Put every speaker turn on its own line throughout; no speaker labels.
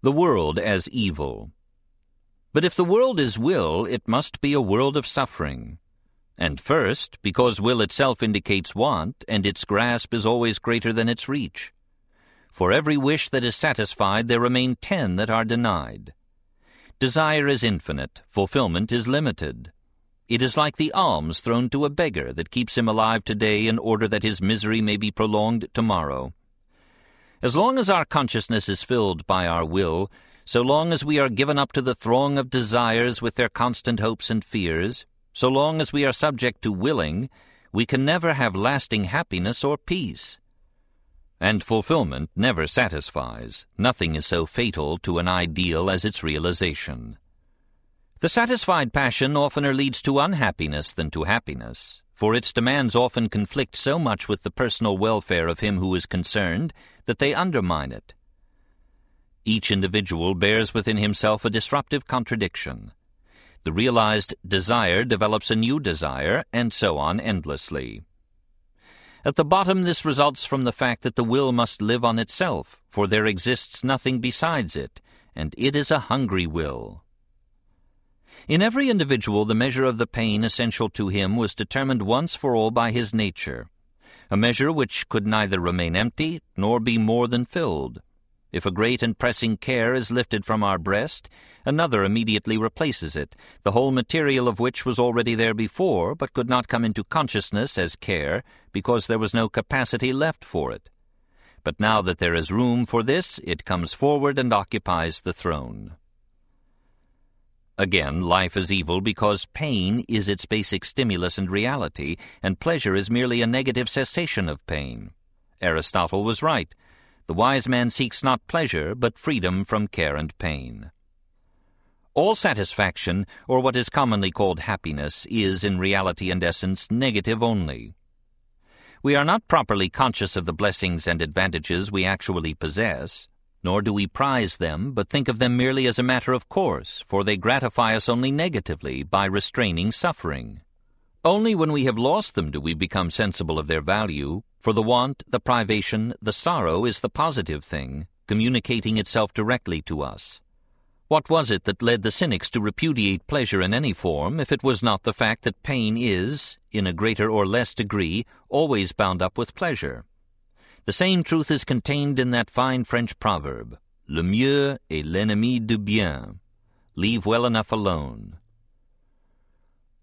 The world as evil. But if the world is will, it must be a world of suffering. And first, because will itself indicates want, and its grasp is always greater than its reach. For every wish that is satisfied, there remain ten that are denied. Desire is infinite, fulfillment is limited. It is like the alms thrown to a beggar that keeps him alive today in order that his misery may be prolonged tomorrow. As long as our consciousness is filled by our will, so long as we are given up to the throng of desires with their constant hopes and fears, so long as we are subject to willing, we can never have lasting happiness or peace. And fulfillment never satisfies. Nothing is so fatal to an ideal as its realization. The satisfied passion oftener leads to unhappiness than to happiness, for its demands often conflict so much with the personal welfare of him who is concerned that they undermine it. Each individual bears within himself a disruptive contradiction. The realized desire develops a new desire, and so on endlessly. At the bottom, this results from the fact that the will must live on itself, for there exists nothing besides it, and it is a hungry will. In every individual, the measure of the pain essential to him was determined once for all by his nature a measure which could neither remain empty nor be more than filled. If a great and pressing care is lifted from our breast, another immediately replaces it, the whole material of which was already there before, but could not come into consciousness as care, because there was no capacity left for it. But now that there is room for this, it comes forward and occupies the throne. Again, life is evil because pain is its basic stimulus and reality, and pleasure is merely a negative cessation of pain. Aristotle was right. The wise man seeks not pleasure, but freedom from care and pain. All satisfaction, or what is commonly called happiness, is in reality and essence negative only. We are not properly conscious of the blessings and advantages we actually possess. Nor do we prize them, but think of them merely as a matter of course, for they gratify us only negatively by restraining suffering. Only when we have lost them do we become sensible of their value, for the want, the privation, the sorrow is the positive thing, communicating itself directly to us. What was it that led the cynics to repudiate pleasure in any form, if it was not the fact that pain is, in a greater or less degree, always bound up with pleasure? The same truth is contained in that fine French proverb, Le mieux est l'ennemi du bien. Leave well enough alone.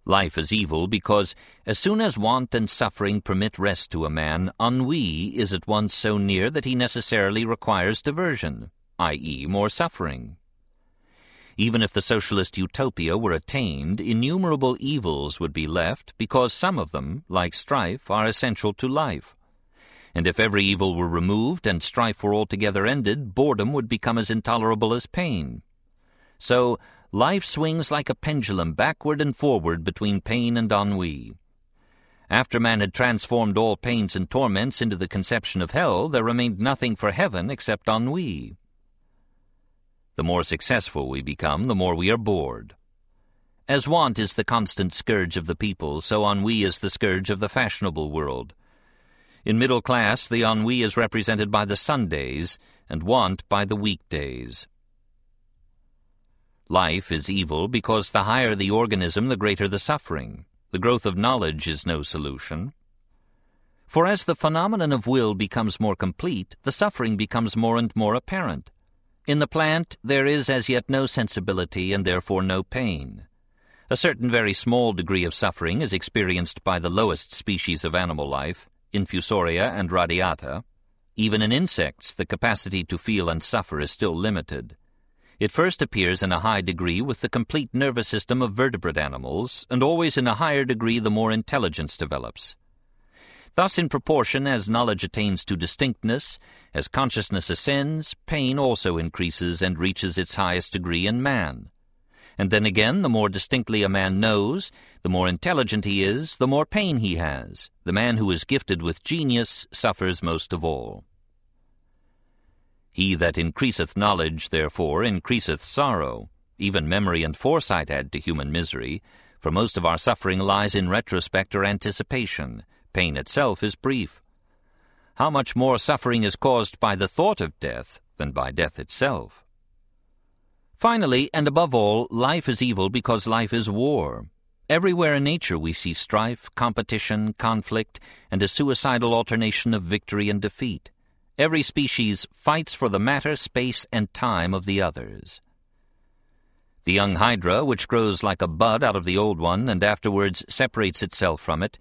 Life is evil because, as soon as want and suffering permit rest to a man, ennui is at once so near that he necessarily requires diversion, i.e., more suffering. Even if the socialist utopia were attained, innumerable evils would be left because some of them, like strife, are essential to life and if every evil were removed and strife were altogether ended, boredom would become as intolerable as pain. So, life swings like a pendulum backward and forward between pain and ennui. After man had transformed all pains and torments into the conception of hell, there remained nothing for heaven except ennui. The more successful we become, the more we are bored. As want is the constant scourge of the people, so ennui is the scourge of the fashionable world. In middle class, the ennui is represented by the Sundays and want by the weekdays. Life is evil because the higher the organism, the greater the suffering. The growth of knowledge is no solution. For as the phenomenon of will becomes more complete, the suffering becomes more and more apparent. In the plant, there is as yet no sensibility and therefore no pain. A certain very small degree of suffering is experienced by the lowest species of animal life, Infusoria and Radiata, even in insects the capacity to feel and suffer is still limited. It first appears in a high degree with the complete nervous system of vertebrate animals, and always in a higher degree the more intelligence develops. Thus, in proportion as knowledge attains to distinctness, as consciousness ascends, pain also increases and reaches its highest degree in man. And then again, the more distinctly a man knows, the more intelligent he is, the more pain he has. The man who is gifted with genius suffers most of all. He that increaseth knowledge, therefore, increaseth sorrow. Even memory and foresight add to human misery, for most of our suffering lies in retrospect or anticipation. Pain itself is brief. How much more suffering is caused by the thought of death than by death itself? Finally, and above all, life is evil because life is war. Everywhere in nature we see strife, competition, conflict, and a suicidal alternation of victory and defeat. Every species fights for the matter, space, and time of the others. The young hydra, which grows like a bud out of the old one and afterwards separates itself from it,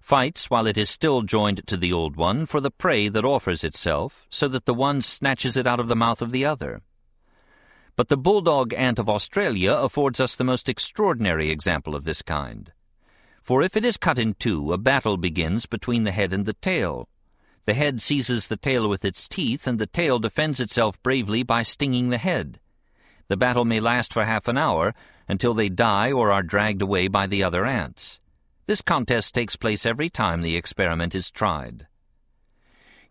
fights while it is still joined to the old one for the prey that offers itself, so that the one snatches it out of the mouth of the other. But the bulldog ant of Australia affords us the most extraordinary example of this kind. For if it is cut in two, a battle begins between the head and the tail. The head seizes the tail with its teeth, and the tail defends itself bravely by stinging the head. The battle may last for half an hour, until they die or are dragged away by the other ants. This contest takes place every time the experiment is tried.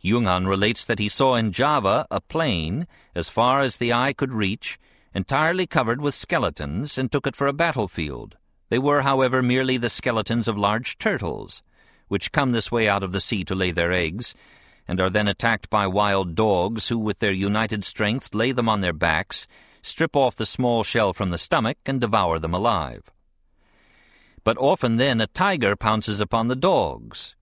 Junghuhn relates that he saw in Java a plain, as far as the eye could reach, entirely covered with skeletons, and took it for a battlefield. They were, however, merely the skeletons of large turtles, which come this way out of the sea to lay their eggs, and are then attacked by wild dogs, who, with their united strength, lay them on their backs, strip off the small shell from the stomach, and devour them alive but often then a tiger pounces upon the dogs.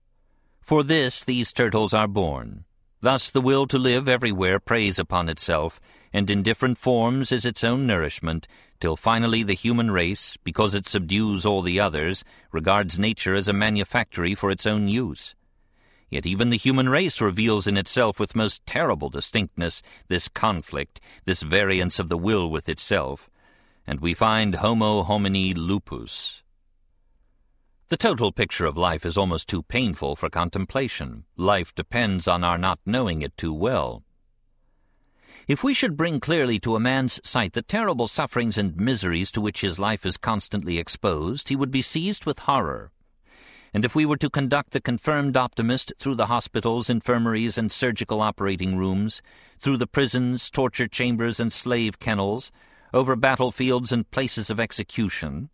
For this these turtles are born. Thus the will to live everywhere preys upon itself, and in different forms is its own nourishment, till finally the human race, because it subdues all the others, regards nature as a manufactory for its own use. Yet even the human race reveals in itself with most terrible distinctness this conflict, this variance of the will with itself, and we find homo homini lupus, the total picture of life is almost too painful for contemplation. Life depends on our not knowing it too well. If we should bring clearly to a man's sight the terrible sufferings and miseries to which his life is constantly exposed, he would be seized with horror. And if we were to conduct the confirmed optimist through the hospitals, infirmaries, and surgical operating rooms, through the prisons, torture chambers, and slave kennels, over battlefields and places of execution,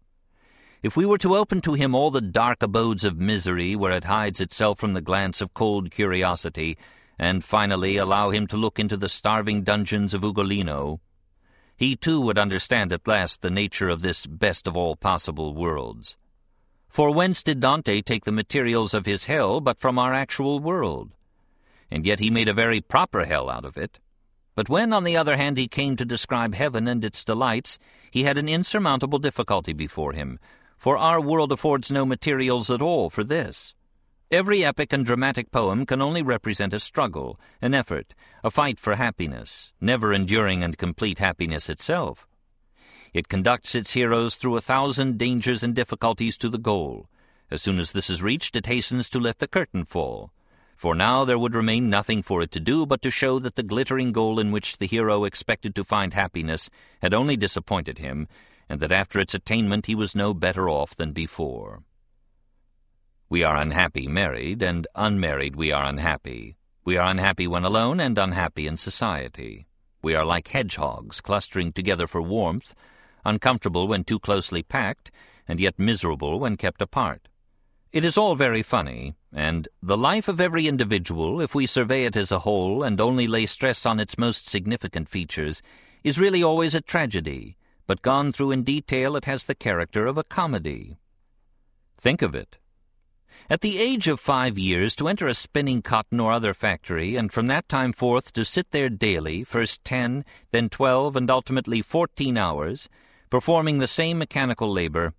if we were to open to him all the dark abodes of misery where it hides itself from the glance of cold curiosity, and finally allow him to look into the starving dungeons of Ugolino, he too would understand at last the nature of this best of all possible worlds. For whence did Dante take the materials of his hell but from our actual world? And yet he made a very proper hell out of it. But when, on the other hand, he came to describe heaven and its delights, he had an insurmountable difficulty before him, for our world affords no materials at all for this. Every epic and dramatic poem can only represent a struggle, an effort, a fight for happiness, never enduring and complete happiness itself. It conducts its heroes through a thousand dangers and difficulties to the goal. As soon as this is reached, it hastens to let the curtain fall. For now there would remain nothing for it to do but to show that the glittering goal in which the hero expected to find happiness had only disappointed him, and that after its attainment he was no better off than before. We are unhappy married, and unmarried we are unhappy. We are unhappy when alone, and unhappy in society. We are like hedgehogs clustering together for warmth, uncomfortable when too closely packed, and yet miserable when kept apart. It is all very funny, and the life of every individual, if we survey it as a whole and only lay stress on its most significant features, is really always a tragedy, but gone through in detail it has the character of a comedy. Think of it. At the age of five years, to enter a spinning cotton or other factory, and from that time forth to sit there daily, first ten, then twelve, and ultimately fourteen hours, performing the same mechanical labor,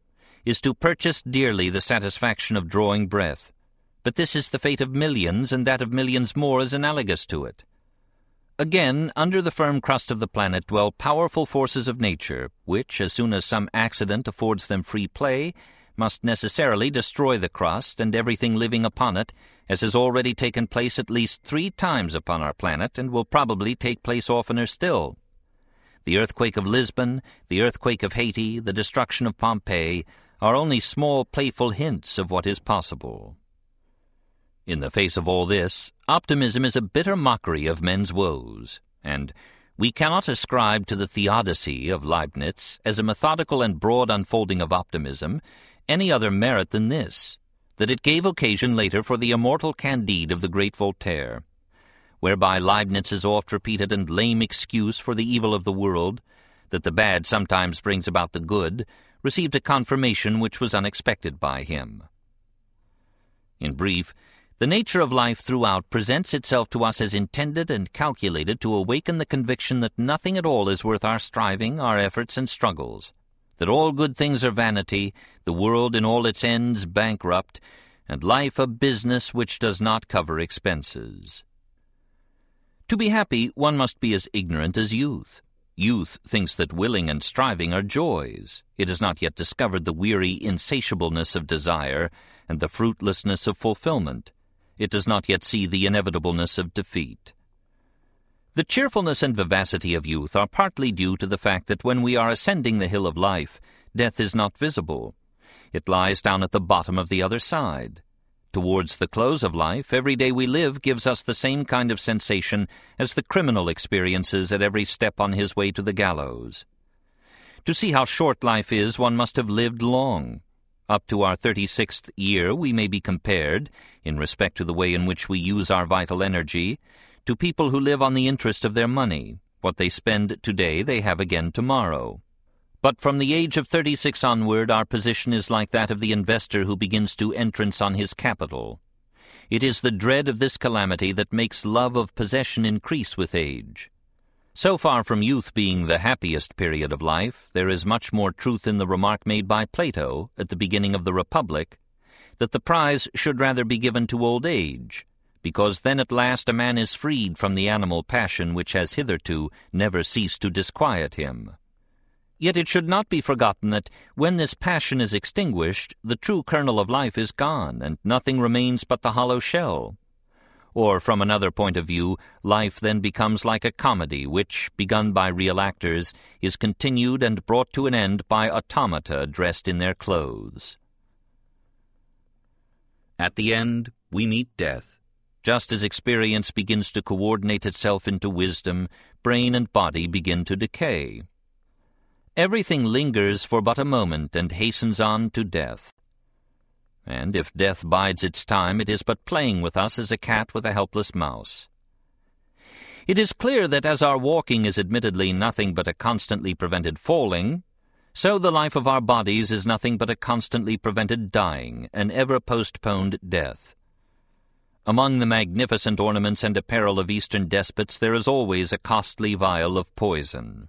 is to purchase dearly the satisfaction of drawing breath. But this is the fate of millions, and that of millions more is analogous to it. Again, under the firm crust of the planet dwell powerful forces of nature, which, as soon as some accident affords them free play, must necessarily destroy the crust and everything living upon it, as has already taken place at least three times upon our planet, and will probably take place oftener still. The earthquake of Lisbon, the earthquake of Haiti, the destruction of Pompeii, are only small playful hints of what is possible. In the face of all this, optimism is a bitter mockery of men's woes, and we cannot ascribe to the theodicy of Leibniz as a methodical and broad unfolding of optimism any other merit than this, that it gave occasion later for the immortal Candide of the great Voltaire, whereby Leibniz's oft-repeated and lame excuse for the evil of the world, that the bad sometimes brings about the good, received a confirmation which was unexpected by him. In brief, the nature of life throughout presents itself to us as intended and calculated to awaken the conviction that nothing at all is worth our striving, our efforts, and struggles, that all good things are vanity, the world in all its ends bankrupt, and life a business which does not cover expenses. To be happy, one must be as ignorant as youth. Youth thinks that willing and striving are joys. It has not yet discovered the weary insatiableness of desire and the fruitlessness of fulfillment. It does not yet see the inevitableness of defeat. The cheerfulness and vivacity of youth are partly due to the fact that when we are ascending the hill of life, death is not visible. It lies down at the bottom of the other side. Towards the close of life, every day we live gives us the same kind of sensation as the criminal experiences at every step on his way to the gallows. To see how short life is, one must have lived long. Up to our 36th year we may be compared, in respect to the way in which we use our vital energy, to people who live on the interest of their money. What they spend today they have again tomorrow. But from the age of 36 onward, our position is like that of the investor who begins to entrance on his capital. It is the dread of this calamity that makes love of possession increase with age. So far from youth being the happiest period of life, there is much more truth in the remark made by Plato at the beginning of the Republic, that the prize should rather be given to old age, because then at last a man is freed from the animal passion which has hitherto never ceased to disquiet him. Yet it should not be forgotten that when this passion is extinguished, the true kernel of life is gone, and nothing remains but the hollow shell. Or, from another point of view, life then becomes like a comedy which, begun by real actors, is continued and brought to an end by automata dressed in their clothes. At the end, we meet death. Just as experience begins to coordinate itself into wisdom, brain and body begin to decay. Everything lingers for but a moment and hastens on to death. And if death bides its time, it is but playing with us as a cat with a helpless mouse. It is clear that as our walking is admittedly nothing but a constantly prevented falling, so the life of our bodies is nothing but a constantly prevented dying, an ever postponed death. Among the magnificent ornaments and apparel of Eastern despots there is always a costly vial of poison.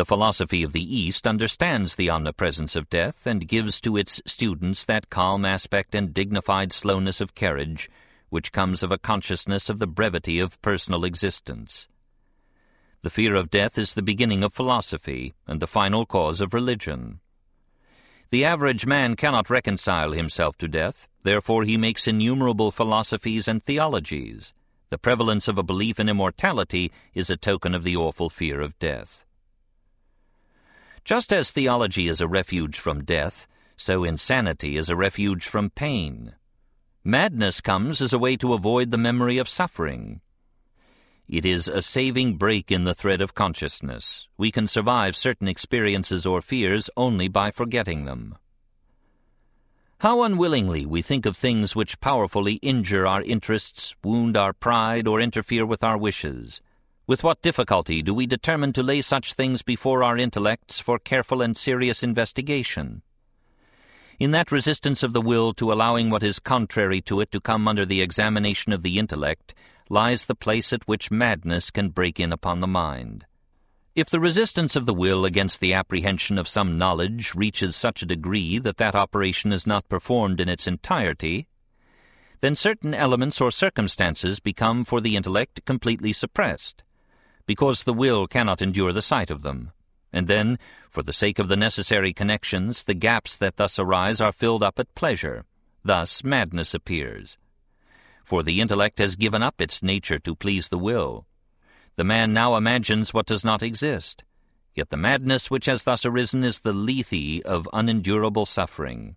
The philosophy of the East understands the omnipresence of death and gives to its students that calm aspect and dignified slowness of carriage which comes of a consciousness of the brevity of personal existence. The fear of death is the beginning of philosophy and the final cause of religion. The average man cannot reconcile himself to death, therefore he makes innumerable philosophies and theologies. The prevalence of a belief in immortality is a token of the awful fear of death. Just as theology is a refuge from death, so insanity is a refuge from pain. Madness comes as a way to avoid the memory of suffering. It is a saving break in the thread of consciousness. We can survive certain experiences or fears only by forgetting them. How unwillingly we think of things which powerfully injure our interests, wound our pride, or interfere with our wishes. With what difficulty do we determine to lay such things before our intellects for careful and serious investigation? In that resistance of the will to allowing what is contrary to it to come under the examination of the intellect lies the place at which madness can break in upon the mind. If the resistance of the will against the apprehension of some knowledge reaches such a degree that that operation is not performed in its entirety, then certain elements or circumstances become for the intellect completely suppressed because the will cannot endure the sight of them. And then, for the sake of the necessary connections, the gaps that thus arise are filled up at pleasure. Thus madness appears. For the intellect has given up its nature to please the will. The man now imagines what does not exist. Yet the madness which has thus arisen is the lethe of unendurable suffering.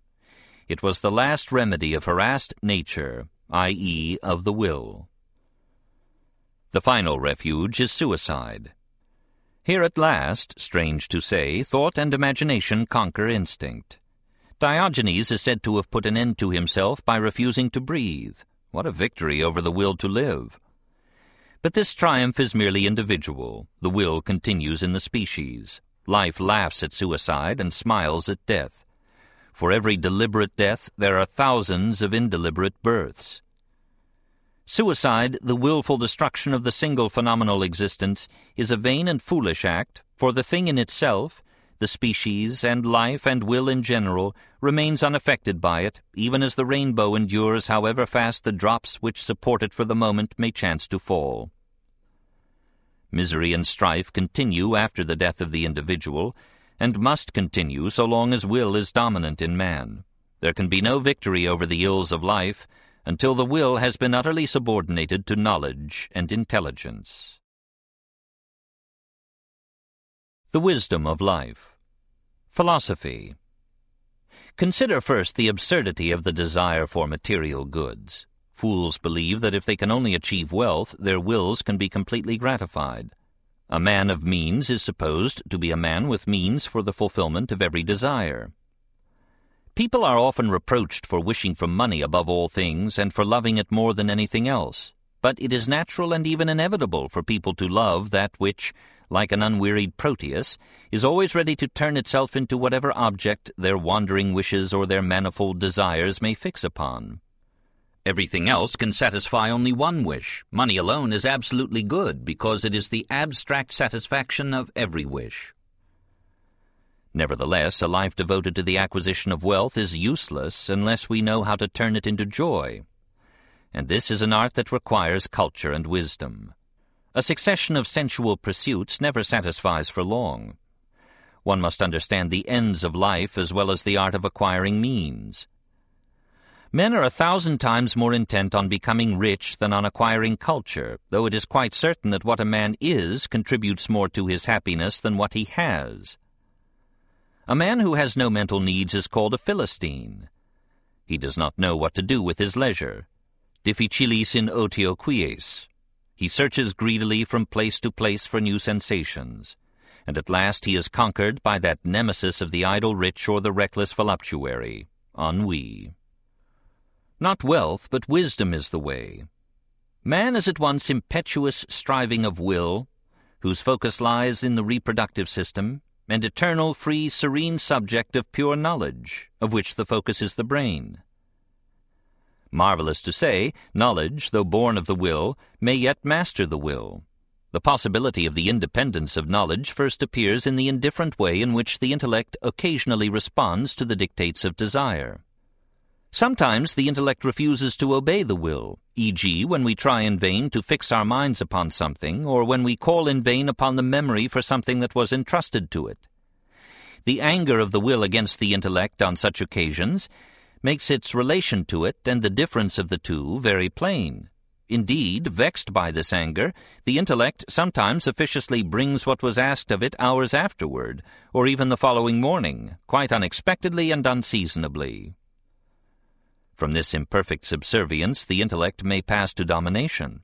It was the last remedy of harassed nature, i.e., of the will. The final refuge is suicide. Here at last, strange to say, thought and imagination conquer instinct. Diogenes is said to have put an end to himself by refusing to breathe. What a victory over the will to live! But this triumph is merely individual. The will continues in the species. Life laughs at suicide and smiles at death. For every deliberate death, there are thousands of indeliberate births. Suicide, the willful destruction of the single phenomenal existence, is a vain and foolish act, for the thing in itself, the species and life and will in general, remains unaffected by it, even as the rainbow endures however fast the drops which support it for the moment may chance to fall. Misery and strife continue after the death of the individual, and must continue so long as will is dominant in man. There can be no victory over the ills of life until the will has been utterly subordinated to knowledge and intelligence. The Wisdom of Life Philosophy Consider first the absurdity of the desire for material goods. Fools believe that if they can only achieve wealth, their wills can be completely gratified. A man of means is supposed to be a man with means for the fulfillment of every desire. People are often reproached for wishing for money above all things and for loving it more than anything else. But it is natural and even inevitable for people to love that which, like an unwearied Proteus, is always ready to turn itself into whatever object their wandering wishes or their manifold desires may fix upon. Everything else can satisfy only one wish. Money alone is absolutely good because it is the abstract satisfaction of every wish. Nevertheless, a life devoted to the acquisition of wealth is useless unless we know how to turn it into joy. And this is an art that requires culture and wisdom. A succession of sensual pursuits never satisfies for long. One must understand the ends of life as well as the art of acquiring means. Men are a thousand times more intent on becoming rich than on acquiring culture, though it is quite certain that what a man is contributes more to his happiness than what he has. A man who has no mental needs is called a Philistine. He does not know what to do with his leisure. Difficilis in otio quies. He searches greedily from place to place for new sensations, and at last he is conquered by that nemesis of the idle rich or the reckless voluptuary, ennui. Not wealth, but wisdom is the way. Man is at once impetuous striving of will, whose focus lies in the reproductive system, and eternal, free, serene subject of pure knowledge, of which the focus is the brain. Marvelous to say, knowledge, though born of the will, may yet master the will. The possibility of the independence of knowledge first appears in the indifferent way in which the intellect occasionally responds to the dictates of desire. Sometimes the intellect refuses to obey the will, e.g., when we try in vain to fix our minds upon something, or when we call in vain upon the memory for something that was entrusted to it. The anger of the will against the intellect on such occasions makes its relation to it and the difference of the two very plain. Indeed, vexed by this anger, the intellect sometimes officiously brings what was asked of it hours afterward, or even the following morning, quite unexpectedly and unseasonably. From this imperfect subservience the intellect may pass to domination.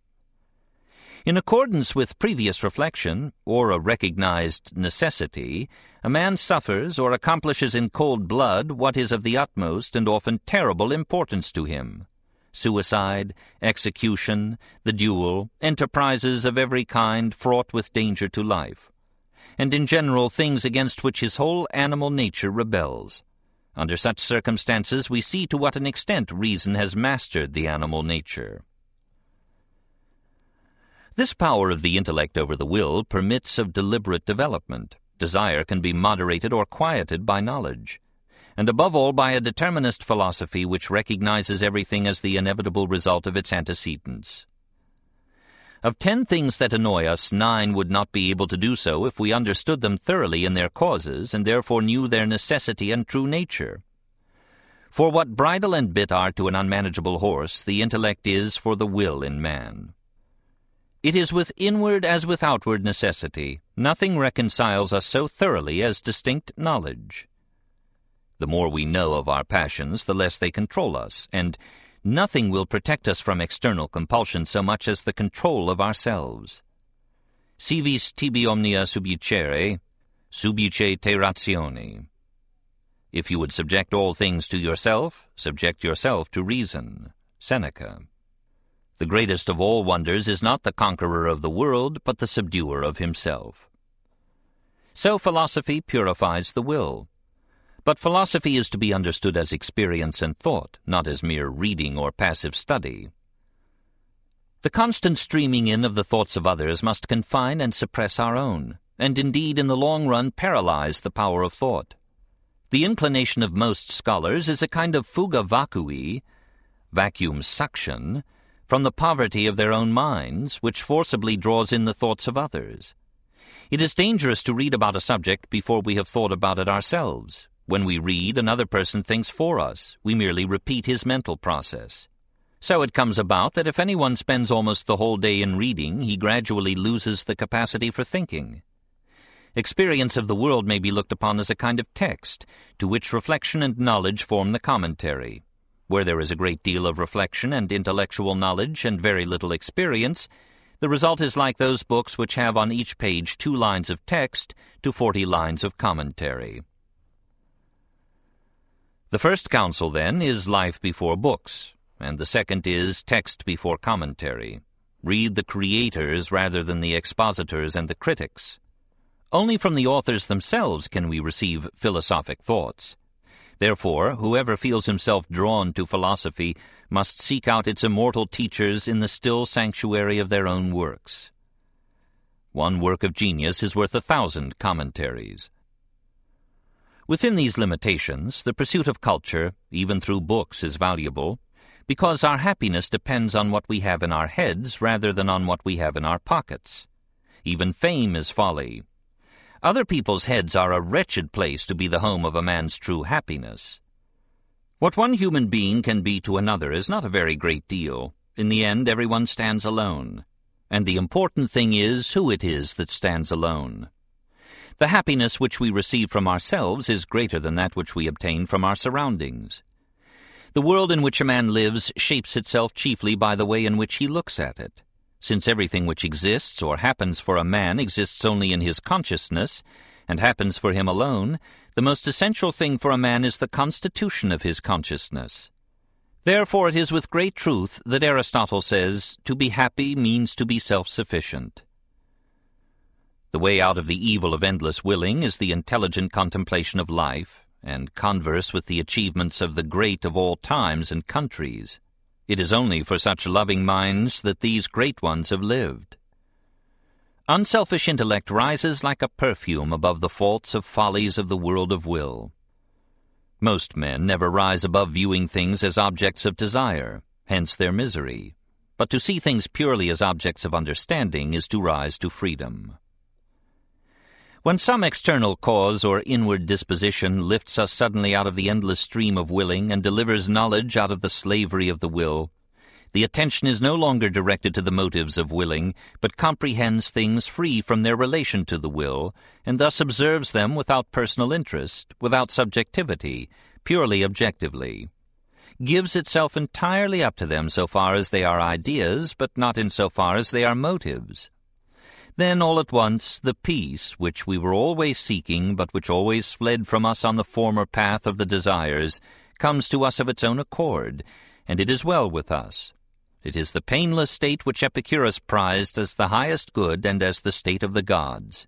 In accordance with previous reflection, or a recognized necessity, a man suffers or accomplishes in cold blood what is of the utmost and often terrible importance to him. Suicide, execution, the duel, enterprises of every kind fraught with danger to life, and in general things against which his whole animal nature rebels. Under such circumstances, we see to what an extent reason has mastered the animal nature. This power of the intellect over the will permits of deliberate development. Desire can be moderated or quieted by knowledge, and above all by a determinist philosophy which recognizes everything as the inevitable result of its antecedents. Of ten things that annoy us, nine would not be able to do so if we understood them thoroughly in their causes, and therefore knew their necessity and true nature. For what bridle and bit are to an unmanageable horse, the intellect is for the will in man. It is with inward as with outward necessity. Nothing reconciles us so thoroughly as distinct knowledge. The more we know of our passions, the less they control us, and Nothing will protect us from external compulsion so much as the control of ourselves. Si vis tibi omnia subjucere, subjuce te ratione. If you would subject all things to yourself, subject yourself to reason. Seneca. The greatest of all wonders is not the conqueror of the world, but the subduer of himself. So philosophy purifies the will. But philosophy is to be understood as experience and thought, not as mere reading or passive study. The constant streaming in of the thoughts of others must confine and suppress our own, and indeed in the long run paralyze the power of thought. The inclination of most scholars is a kind of fuga vacui, vacuum suction, from the poverty of their own minds, which forcibly draws in the thoughts of others. It is dangerous to read about a subject before we have thought about it ourselves. When we read, another person thinks for us. We merely repeat his mental process. So it comes about that if anyone spends almost the whole day in reading, he gradually loses the capacity for thinking. Experience of the world may be looked upon as a kind of text, to which reflection and knowledge form the commentary. Where there is a great deal of reflection and intellectual knowledge and very little experience, the result is like those books which have on each page two lines of text to forty lines of commentary. The first counsel, then, is life before books, and the second is text before commentary. Read the creators rather than the expositors and the critics. Only from the authors themselves can we receive philosophic thoughts. Therefore, whoever feels himself drawn to philosophy must seek out its immortal teachers in the still sanctuary of their own works. One work of genius is worth a thousand commentaries. Within these limitations, the pursuit of culture, even through books, is valuable, because our happiness depends on what we have in our heads rather than on what we have in our pockets. Even fame is folly, other people's heads are a wretched place to be the home of a man's true happiness. What one human being can be to another is not a very great deal. In the end, everyone stands alone. And the important thing is who it is that stands alone. The happiness which we receive from ourselves is greater than that which we obtain from our surroundings. The world in which a man lives shapes itself chiefly by the way in which he looks at it. Since everything which exists or happens for a man exists only in his consciousness, and happens for him alone, the most essential thing for a man is the constitution of his consciousness. Therefore it is with great truth that Aristotle says, to be happy means to be self-sufficient. The way out of the evil of endless willing is the intelligent contemplation of life, and converse with the achievements of the great of all times and countries. It is only for such loving minds that these great ones have lived. Unselfish intellect rises like a perfume above the faults of follies of the world of will. Most men never rise above viewing things as objects of desire, hence their misery. But to see things purely as objects of understanding is to rise to freedom. When some external cause or inward disposition lifts us suddenly out of the endless stream of willing and delivers knowledge out of the slavery of the will, the attention is no longer directed to the motives of willing, but comprehends things free from their relation to the will, and thus observes them without personal interest, without subjectivity, purely objectively. Gives itself entirely up to them so far as they are ideas, but not in so far as they are motives. Then all at once the peace which we were always seeking, but which always fled from us on the former path of the desires, comes to us of its own accord, and it is well with us. It is the painless state which Epicurus prized as the highest good and as the state of the gods.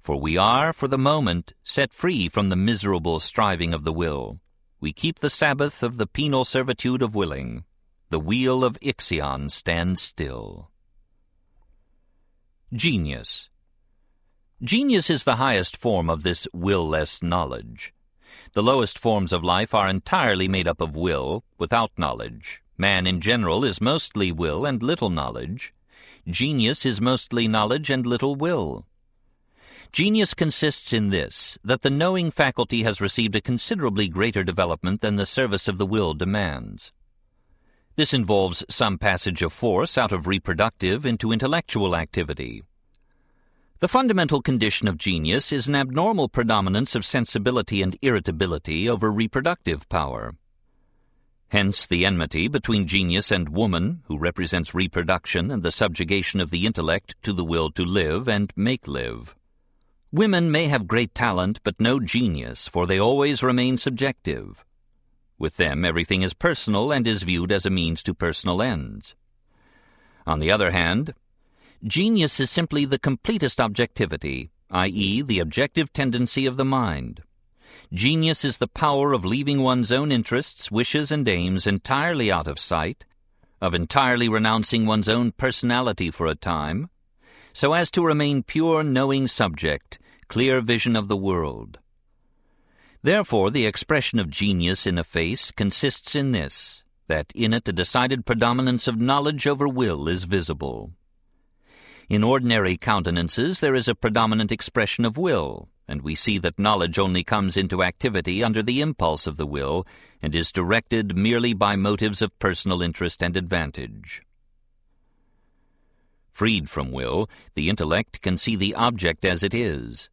For we are, for the moment, set free from the miserable striving of the will. We keep the Sabbath of the penal servitude of willing. The wheel of Ixion stands still. Genius Genius is the highest form of this will-less knowledge. The lowest forms of life are entirely made up of will, without knowledge. Man in general is mostly will and little knowledge. Genius is mostly knowledge and little will. Genius consists in this, that the knowing faculty has received a considerably greater development than the service of the will demands. This involves some passage of force out of reproductive into intellectual activity. The fundamental condition of genius is an abnormal predominance of sensibility and irritability over reproductive power. Hence the enmity between genius and woman, who represents reproduction and the subjugation of the intellect to the will to live and make live. Women may have great talent but no genius, for they always remain subjective. With them, everything is personal and is viewed as a means to personal ends. On the other hand, genius is simply the completest objectivity, i.e., the objective tendency of the mind. Genius is the power of leaving one's own interests, wishes, and aims entirely out of sight, of entirely renouncing one's own personality for a time, so as to remain pure knowing subject, clear vision of the world. Therefore, the expression of genius in a face consists in this, that in it a decided predominance of knowledge over will is visible. In ordinary countenances there is a predominant expression of will, and we see that knowledge only comes into activity under the impulse of the will and is directed merely by motives of personal interest and advantage. Freed from will, the intellect can see the object as it is.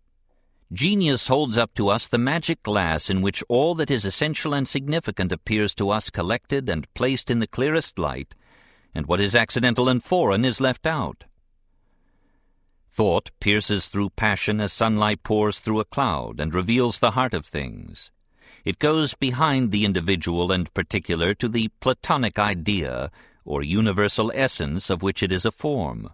Genius holds up to us the magic glass in which all that is essential and significant appears to us collected and placed in the clearest light, and what is accidental and foreign is left out. Thought pierces through passion as sunlight pours through a cloud and reveals the heart of things. It goes behind the individual and particular to the Platonic idea, or universal essence of which it is a form.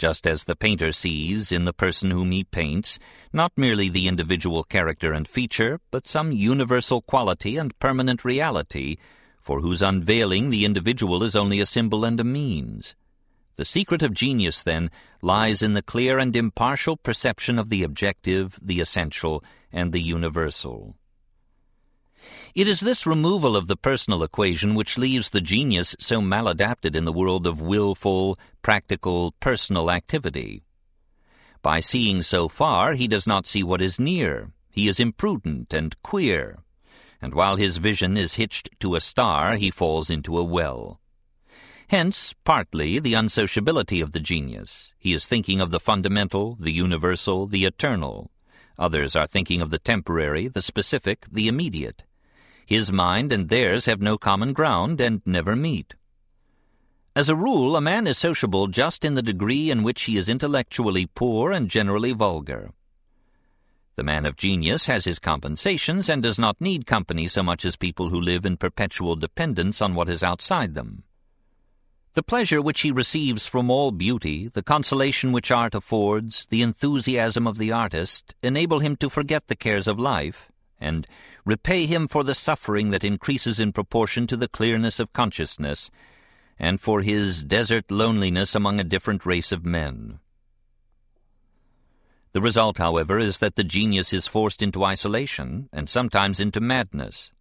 Just as the painter sees, in the person whom he paints, not merely the individual character and feature, but some universal quality and permanent reality, for whose unveiling the individual is only a symbol and a means. The secret of genius, then, lies in the clear and impartial perception of the objective, the essential, and the universal. It is this removal of the personal equation which leaves the genius so maladapted in the world of willful, practical, personal activity. By seeing so far, he does not see what is near. He is imprudent and queer. And while his vision is hitched to a star, he falls into a well. Hence, partly, the unsociability of the genius. He is thinking of the fundamental, the universal, the eternal. Others are thinking of the temporary, the specific, the immediate. His mind and theirs have no common ground and never meet. As a rule, a man is sociable just in the degree in which he is intellectually poor and generally vulgar. The man of genius has his compensations and does not need company so much as people who live in perpetual dependence on what is outside them. The pleasure which he receives from all beauty, the consolation which art affords, the enthusiasm of the artist, enable him to forget the cares of life, and repay him for the suffering that increases in proportion to the clearness of consciousness, and for his desert loneliness among a different race of men. The result, however, is that the genius is forced into isolation, and sometimes into madness.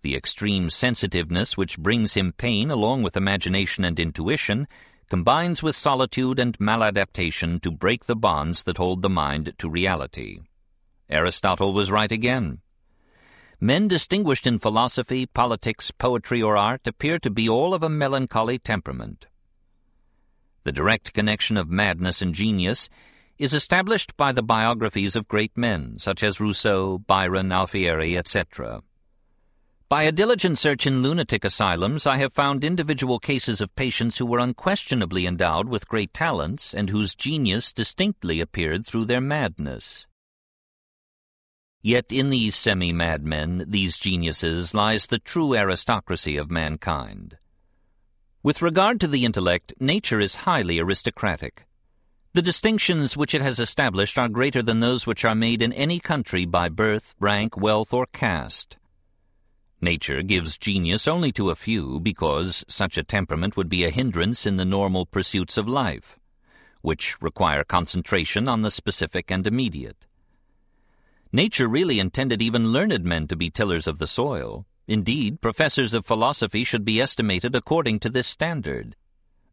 The extreme sensitiveness which brings him pain along with imagination and intuition combines with solitude and maladaptation to break the bonds that hold the mind to reality. Aristotle was right again. Men distinguished in philosophy, politics, poetry, or art appear to be all of a melancholy temperament. The direct connection of madness and genius is established by the biographies of great men, such as Rousseau, Byron, Alfieri, etc. By a diligent search in lunatic asylums, I have found individual cases of patients who were unquestionably endowed with great talents and whose genius distinctly appeared through their madness. Yet in these semi-madmen, these geniuses, lies the true aristocracy of mankind. With regard to the intellect, nature is highly aristocratic. The distinctions which it has established are greater than those which are made in any country by birth, rank, wealth, or caste. Nature gives genius only to a few because such a temperament would be a hindrance in the normal pursuits of life, which require concentration on the specific and immediate. Nature really intended even learned men to be tillers of the soil. Indeed, professors of philosophy should be estimated according to this standard,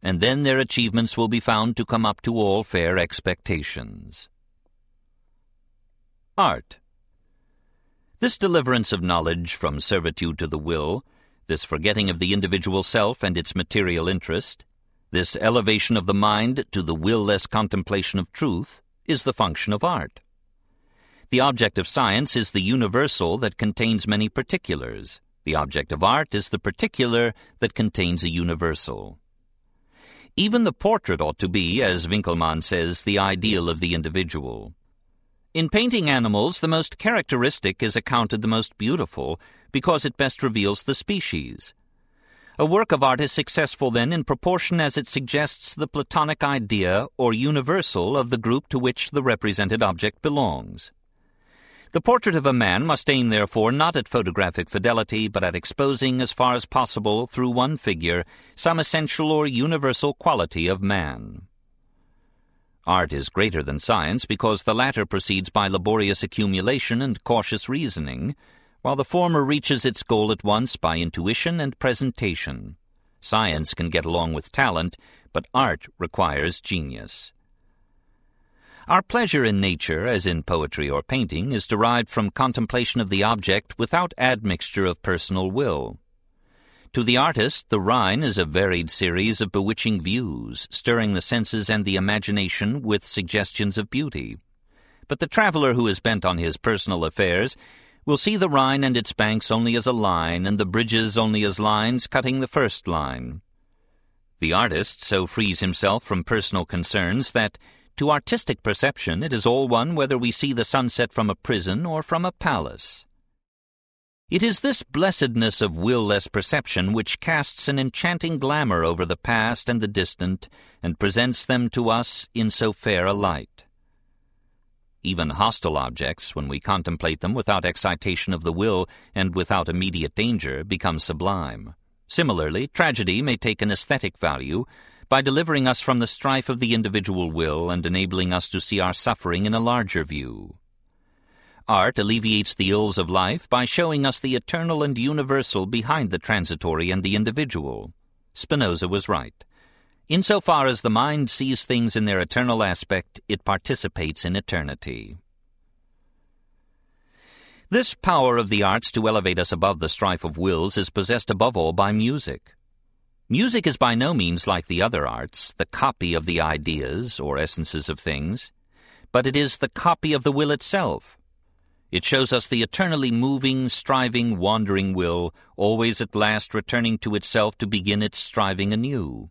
and then their achievements will be found to come up to all fair expectations. Art this deliverance of knowledge from servitude to the will, this forgetting of the individual self and its material interest, this elevation of the mind to the will-less contemplation of truth, is the function of art. The object of science is the universal that contains many particulars. The object of art is the particular that contains a universal. Even the portrait ought to be, as Winckelmann says, the ideal of the individual. In painting animals, the most characteristic is accounted the most beautiful because it best reveals the species. A work of art is successful then in proportion as it suggests the Platonic idea or universal of the group to which the represented object belongs. The portrait of a man must aim, therefore, not at photographic fidelity, but at exposing, as far as possible, through one figure, some essential or universal quality of man. Art is greater than science because the latter proceeds by laborious accumulation and cautious reasoning, while the former reaches its goal at once by intuition and presentation. Science can get along with talent, but art requires genius. Our pleasure in nature, as in poetry or painting, is derived from contemplation of the object without admixture of personal will. To the artist, the Rhine is a varied series of bewitching views, stirring the senses and the imagination with suggestions of beauty. But the traveler who is bent on his personal affairs will see the Rhine and its banks only as a line, and the bridges only as lines cutting the first line. The artist so frees himself from personal concerns that, to artistic perception, it is all one whether we see the sunset from a prison or from a palace. It is this blessedness of will-less perception which casts an enchanting glamour over the past and the distant, and presents them to us in so fair a light. Even hostile objects, when we contemplate them without excitation of the will and without immediate danger, become sublime. Similarly, tragedy may take an aesthetic value by delivering us from the strife of the individual will and enabling us to see our suffering in a larger view. Art alleviates the ills of life by showing us the eternal and universal behind the transitory and the individual. Spinoza was right. Insofar as the mind sees things in their eternal aspect, it participates in eternity. This power of the arts to elevate us above the strife of wills is possessed above all by music. Music is by no means like the other arts, the copy of the ideas or essences of things, but it is the copy of the will itself. It shows us the eternally moving, striving, wandering will, always at last returning to itself to begin its striving anew.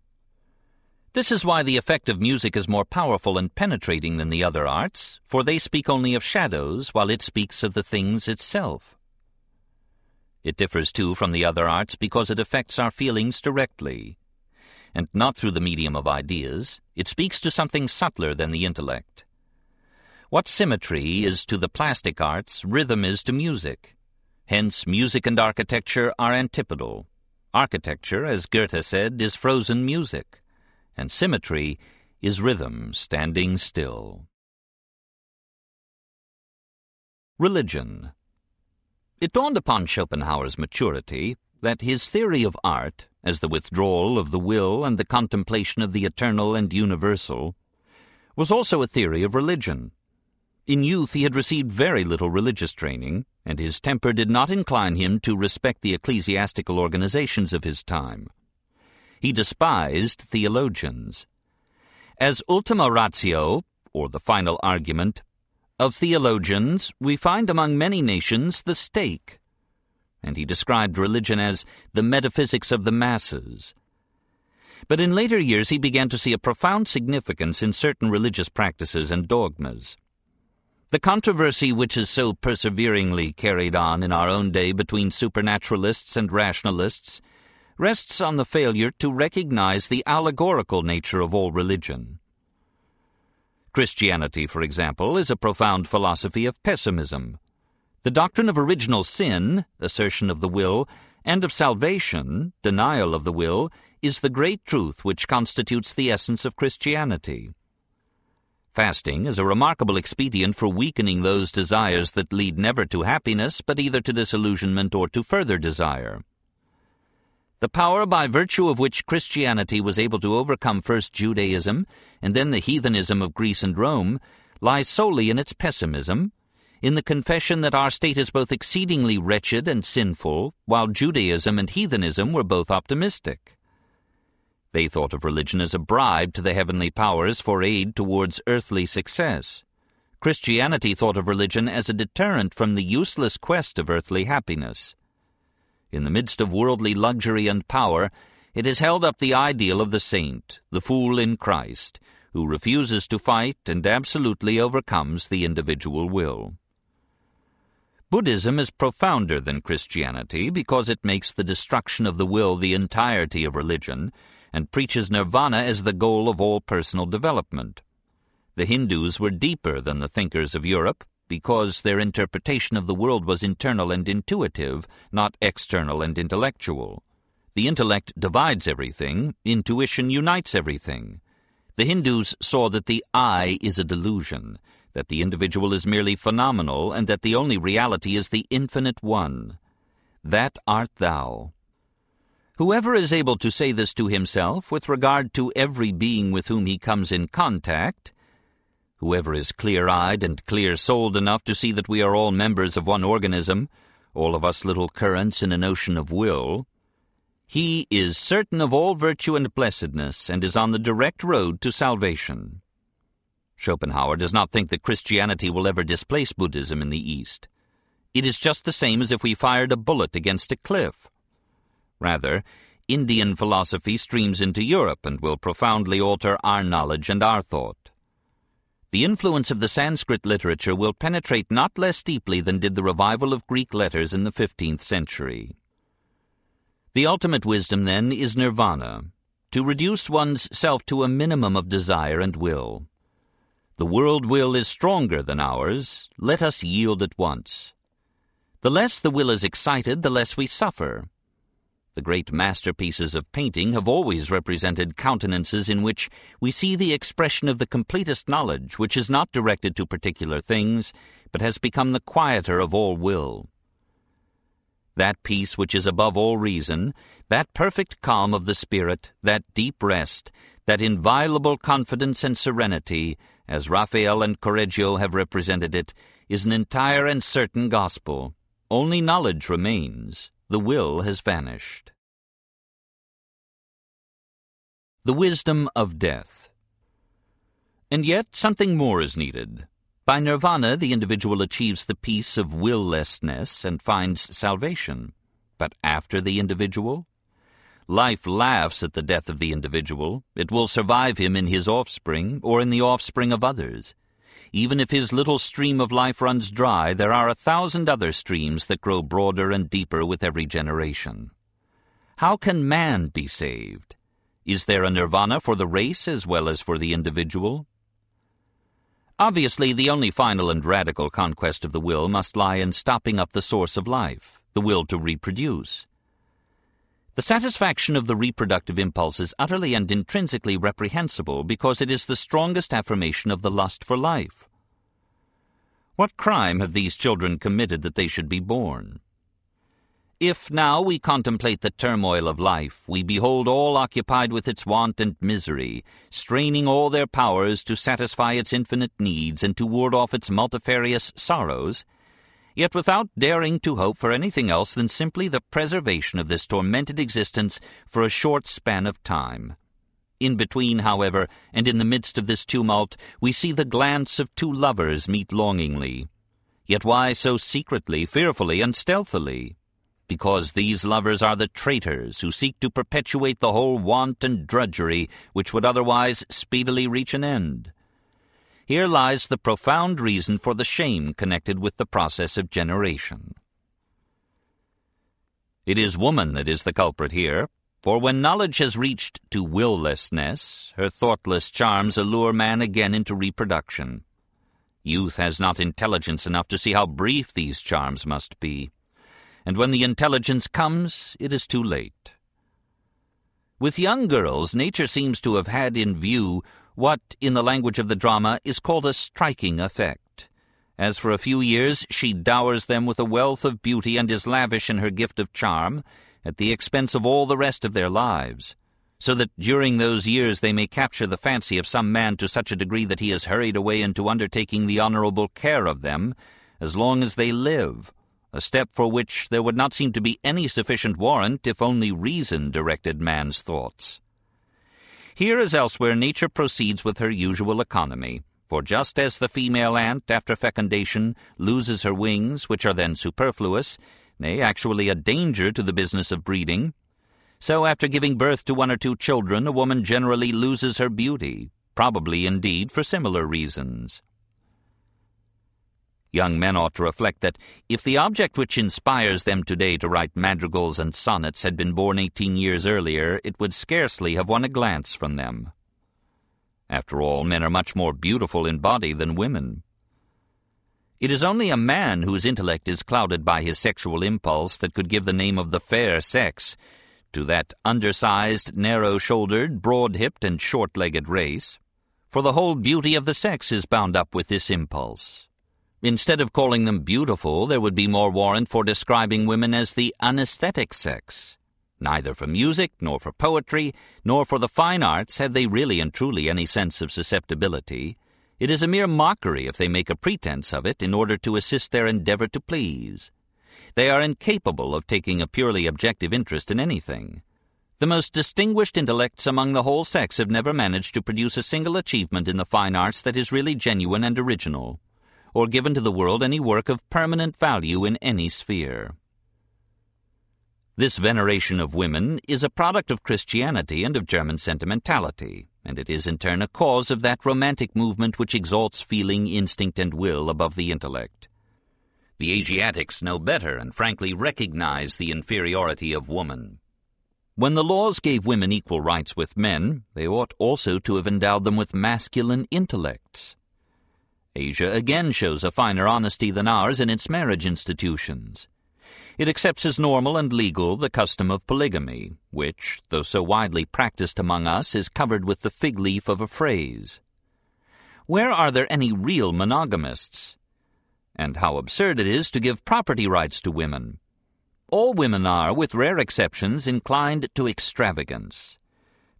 This is why the effect of music is more powerful and penetrating than the other arts, for they speak only of shadows, while it speaks of the things itself. It differs, too, from the other arts because it affects our feelings directly, and not through the medium of ideas. It speaks to something subtler than the intellect. What symmetry is to the plastic arts, rhythm is to music. Hence, music and architecture are antipodal. Architecture, as Goethe said, is frozen music and symmetry is rhythm standing still. Religion It dawned upon Schopenhauer's maturity that his theory of art, as the withdrawal of the will and the contemplation of the eternal and universal, was also a theory of religion. In youth he had received very little religious training, and his temper did not incline him to respect the ecclesiastical organizations of his time. He despised theologians. As ultima ratio, or the final argument, of theologians, we find among many nations the stake. And he described religion as the metaphysics of the masses. But in later years he began to see a profound significance in certain religious practices and dogmas. The controversy which is so perseveringly carried on in our own day between supernaturalists and rationalists rests on the failure to recognize the allegorical nature of all religion. Christianity, for example, is a profound philosophy of pessimism. The doctrine of original sin, assertion of the will, and of salvation, denial of the will, is the great truth which constitutes the essence of Christianity. Fasting is a remarkable expedient for weakening those desires that lead never to happiness, but either to disillusionment or to further desire. The power by virtue of which Christianity was able to overcome first Judaism and then the heathenism of Greece and Rome lies solely in its pessimism, in the confession that our state is both exceedingly wretched and sinful, while Judaism and heathenism were both optimistic. They thought of religion as a bribe to the heavenly powers for aid towards earthly success. Christianity thought of religion as a deterrent from the useless quest of earthly happiness. In the midst of worldly luxury and power, it has held up the ideal of the saint, the fool in Christ, who refuses to fight and absolutely overcomes the individual will. Buddhism is profounder than Christianity because it makes the destruction of the will the entirety of religion and preaches nirvana as the goal of all personal development. The Hindus were deeper than the thinkers of Europe because their interpretation of the world was internal and intuitive, not external and intellectual. The intellect divides everything, intuition unites everything. The Hindus saw that the I is a delusion, that the individual is merely phenomenal, and that the only reality is the infinite one. That art thou. Whoever is able to say this to himself with regard to every being with whom he comes in contact, whoever is clear-eyed and clear-souled enough to see that we are all members of one organism, all of us little currents in an ocean of will, he is certain of all virtue and blessedness and is on the direct road to salvation. Schopenhauer does not think that Christianity will ever displace Buddhism in the East. It is just the same as if we fired a bullet against a cliff. Rather, Indian philosophy streams into Europe and will profoundly alter our knowledge and our thought. The influence of the Sanskrit literature will penetrate not less deeply than did the revival of Greek letters in the 15th century. The ultimate wisdom, then, is nirvana, to reduce one's self to a minimum of desire and will. The world will is stronger than ours. Let us yield at once. The less the will is excited, the less we suffer. The great masterpieces of painting have always represented countenances in which we see the expression of the completest knowledge, which is not directed to particular things, but has become the quieter of all will. That peace which is above all reason, that perfect calm of the spirit, that deep rest, that inviolable confidence and serenity, as Raphael and Correggio have represented it, is an entire and certain gospel. Only knowledge remains. The will has vanished. The wisdom of death. And yet something more is needed. By nirvana, the individual achieves the peace of willlessness and finds salvation. But after the individual? Life laughs at the death of the individual. It will survive him in his offspring or in the offspring of others. Even if his little stream of life runs dry, there are a thousand other streams that grow broader and deeper with every generation. How can man be saved? Is there a nirvana for the race as well as for the individual? Obviously, the only final and radical conquest of the will must lie in stopping up the source of life, the will to reproduce. The satisfaction of the reproductive impulse is utterly and intrinsically reprehensible because it is the strongest affirmation of the lust for life. What crime have these children committed that they should be born? If now we contemplate the turmoil of life, we behold all occupied with its want and misery, straining all their powers to satisfy its infinite needs and to ward off its multifarious sorrows, yet without daring to hope for anything else than simply the preservation of this tormented existence for a short span of time. In between, however, and in the midst of this tumult, we see the glance of two lovers meet longingly. Yet why so secretly, fearfully, and stealthily? Because these lovers are the traitors who seek to perpetuate the whole want and drudgery which would otherwise speedily reach an end. Here lies the profound reason for the shame connected with the process of generation. It is woman that is the culprit here, for when knowledge has reached to willlessness, her thoughtless charms allure man again into reproduction. Youth has not intelligence enough to see how brief these charms must be, and when the intelligence comes, it is too late. With young girls, nature seems to have had in view what, in the language of the drama, is called a striking effect. As for a few years she dowers them with a wealth of beauty and is lavish in her gift of charm, at the expense of all the rest of their lives, so that during those years they may capture the fancy of some man to such a degree that he is hurried away into undertaking the honorable care of them, as long as they live, a step for which there would not seem to be any sufficient warrant if only reason directed man's thoughts. Here as elsewhere, nature proceeds with her usual economy, for just as the female ant, after fecundation, loses her wings, which are then superfluous, nay, actually a danger to the business of breeding, so after giving birth to one or two children, a woman generally loses her beauty, probably indeed for similar reasons. Young men ought to reflect that if the object which inspires them today to write madrigals and sonnets had been born eighteen years earlier, it would scarcely have won a glance from them. After all, men are much more beautiful in body than women. It is only a man whose intellect is clouded by his sexual impulse that could give the name of the fair sex to that undersized, narrow-shouldered, broad-hipped, and short-legged race, for the whole beauty of the sex is bound up with this impulse. Instead of calling them beautiful, there would be more warrant for describing women as the unesthetic sex. Neither for music, nor for poetry, nor for the fine arts have they really and truly any sense of susceptibility. It is a mere mockery if they make a pretense of it in order to assist their endeavor to please. They are incapable of taking a purely objective interest in anything. The most distinguished intellects among the whole sex have never managed to produce a single achievement in the fine arts that is really genuine and original or given to the world any work of permanent value in any sphere. This veneration of women is a product of Christianity and of German sentimentality, and it is in turn a cause of that romantic movement which exalts feeling, instinct, and will above the intellect. The Asiatics know better and frankly recognize the inferiority of woman. When the laws gave women equal rights with men, they ought also to have endowed them with masculine intellects. Asia again shows a finer honesty than ours in its marriage institutions. It accepts as normal and legal the custom of polygamy, which, though so widely practiced among us, is covered with the fig leaf of a phrase. Where are there any real monogamists? And how absurd it is to give property rights to women. All women are, with rare exceptions, inclined to extravagance,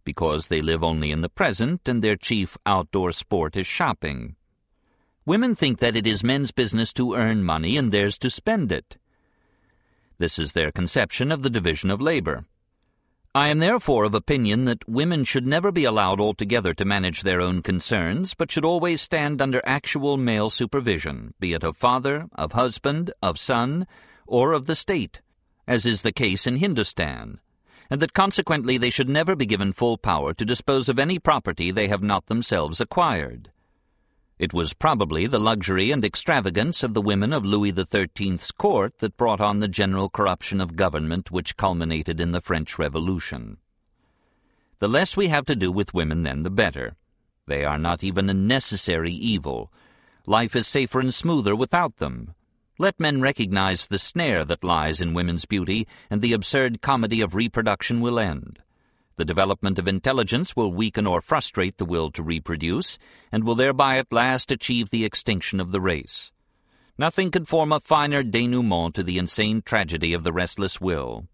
because they live only in the present and their chief outdoor sport is shopping. Women think that it is men's business to earn money and theirs to spend it. This is their conception of the division of labor. I am therefore of opinion that women should never be allowed altogether to manage their own concerns, but should always stand under actual male supervision, be it of father, of husband, of son, or of the state, as is the case in Hindustan, and that consequently they should never be given full power to dispose of any property they have not themselves acquired. It was probably the luxury and extravagance of the women of Louis XIII's court that brought on the general corruption of government which culminated in the French Revolution. The less we have to do with women, then, the better. They are not even a necessary evil. Life is safer and smoother without them. Let men recognize the snare that lies in women's beauty, and the absurd comedy of reproduction will end. The development of intelligence will weaken or frustrate the will to reproduce, and will thereby at last achieve the extinction of the race. Nothing could form a finer denouement to the insane tragedy of the restless will.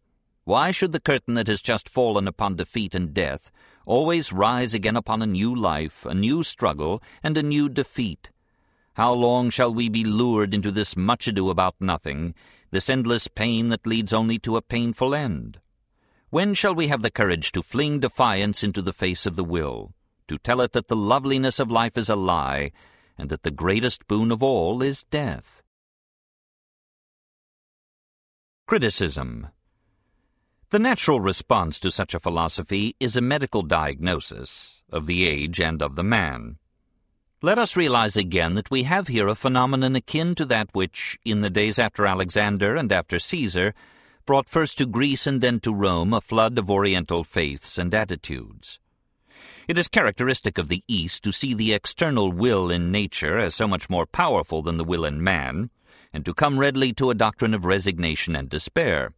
Why should the curtain that has just fallen upon defeat and death always rise again upon a new life, a new struggle, and a new defeat? How long shall we be lured into this much ado about nothing, this endless pain that leads only to a painful end? When shall we have the courage to fling defiance into the face of the will, to tell it that the loveliness of life is a lie, and that the greatest boon of all is death? Criticism The natural response to such a philosophy is a medical diagnosis of the age and of the man. Let us realize again that we have here a phenomenon akin to that which, in the days after Alexander and after Caesar, brought first to Greece and then to Rome a flood of Oriental faiths and attitudes. It is characteristic of the East to see the external will in nature as so much more powerful than the will in man, and to come readily to a doctrine of resignation and despair.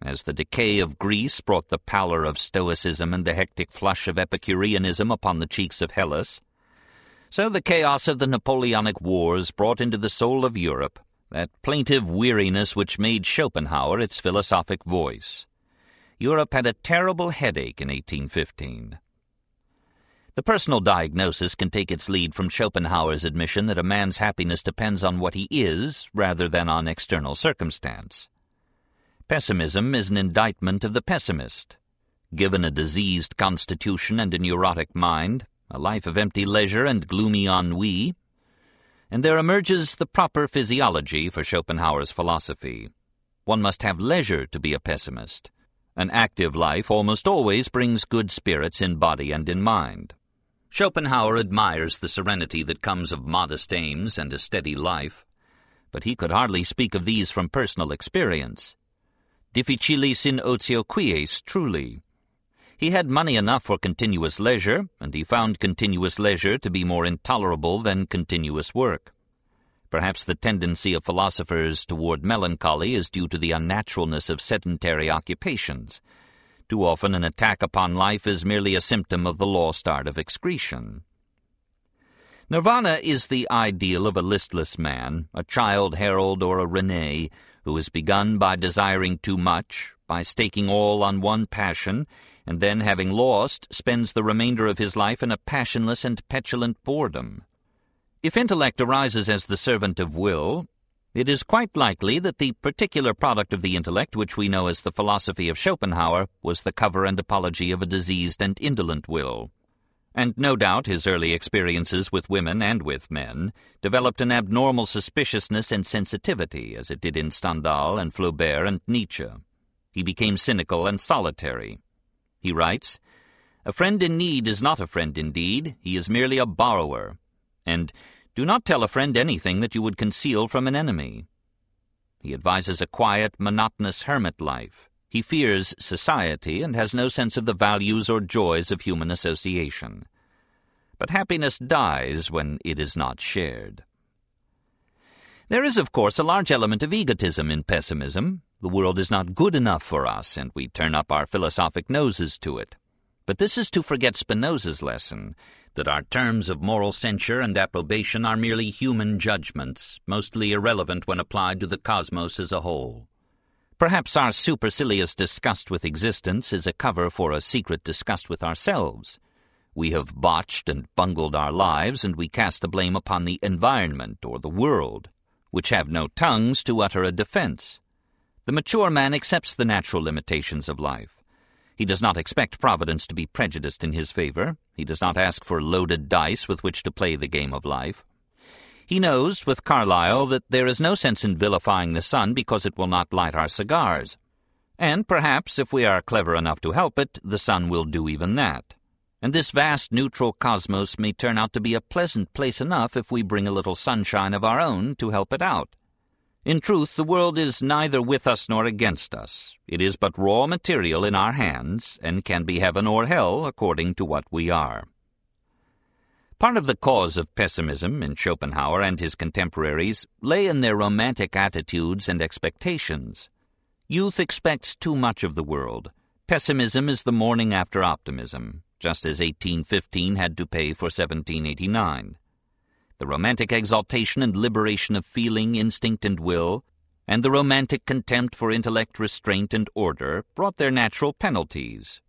As the decay of Greece brought the pallor of Stoicism and the hectic flush of Epicureanism upon the cheeks of Hellas, so the chaos of the Napoleonic Wars brought into the soul of Europe that plaintive weariness which made Schopenhauer its philosophic voice. Europe had a terrible headache in 1815. The personal diagnosis can take its lead from Schopenhauer's admission that a man's happiness depends on what he is rather than on external circumstance. Pessimism is an indictment of the pessimist. Given a diseased constitution and a neurotic mind, a life of empty leisure and gloomy ennui, and there emerges the proper physiology for Schopenhauer's philosophy. One must have leisure to be a pessimist. An active life almost always brings good spirits in body and in mind. Schopenhauer admires the serenity that comes of modest aims and a steady life. but he could hardly speak of these from personal experience. Difficilis in otio quies, truly. He had money enough for continuous leisure, and he found continuous leisure to be more intolerable than continuous work. Perhaps the tendency of philosophers toward melancholy is due to the unnaturalness of sedentary occupations. Too often an attack upon life is merely a symptom of the lost art of excretion. Nirvana is the ideal of a listless man, a Childe Harold or a Rene, who has begun by desiring too much, by staking all on one passion, and then, having lost, spends the remainder of his life in a passionless and petulant boredom. If intellect arises as the servant of will, it is quite likely that the particular product of the intellect which we know as the philosophy of Schopenhauer was the cover and apology of a diseased and indolent will. And no doubt his early experiences with women and with men developed an abnormal suspiciousness and sensitivity, as it did in Stendhal and Flaubert and Nietzsche. He became cynical and solitary. He writes, A friend in need is not a friend indeed, he is merely a borrower. And do not tell a friend anything that you would conceal from an enemy. He advises a quiet, monotonous hermit life. He fears society and has no sense of the values or joys of human association. But happiness dies when it is not shared. There is, of course, a large element of egotism in pessimism. The world is not good enough for us, and we turn up our philosophic noses to it. But this is to forget Spinoza's lesson that our terms of moral censure and approbation are merely human judgments, mostly irrelevant when applied to the cosmos as a whole. Perhaps our supercilious disgust with existence is a cover for a secret disgust with ourselves. We have botched and bungled our lives, and we cast the blame upon the environment or the world, which have no tongues to utter a defense. The mature man accepts the natural limitations of life. He does not expect Providence to be prejudiced in his favor. He does not ask for loaded dice with which to play the game of life. He knows, with Carlyle, that there is no sense in vilifying the sun because it will not light our cigars. And perhaps, if we are clever enough to help it, the sun will do even that. And this vast neutral cosmos may turn out to be a pleasant place enough if we bring a little sunshine of our own to help it out. In truth, the world is neither with us nor against us. It is but raw material in our hands, and can be heaven or hell according to what we are. Part of the cause of pessimism in Schopenhauer and his contemporaries lay in their romantic attitudes and expectations. Youth expects too much of the world. Pessimism is the morning after optimism, just as 1815 had to pay for 1789 the romantic exaltation and liberation of feeling, instinct, and will, and the romantic contempt for intellect, restraint, and order brought their natural penalties.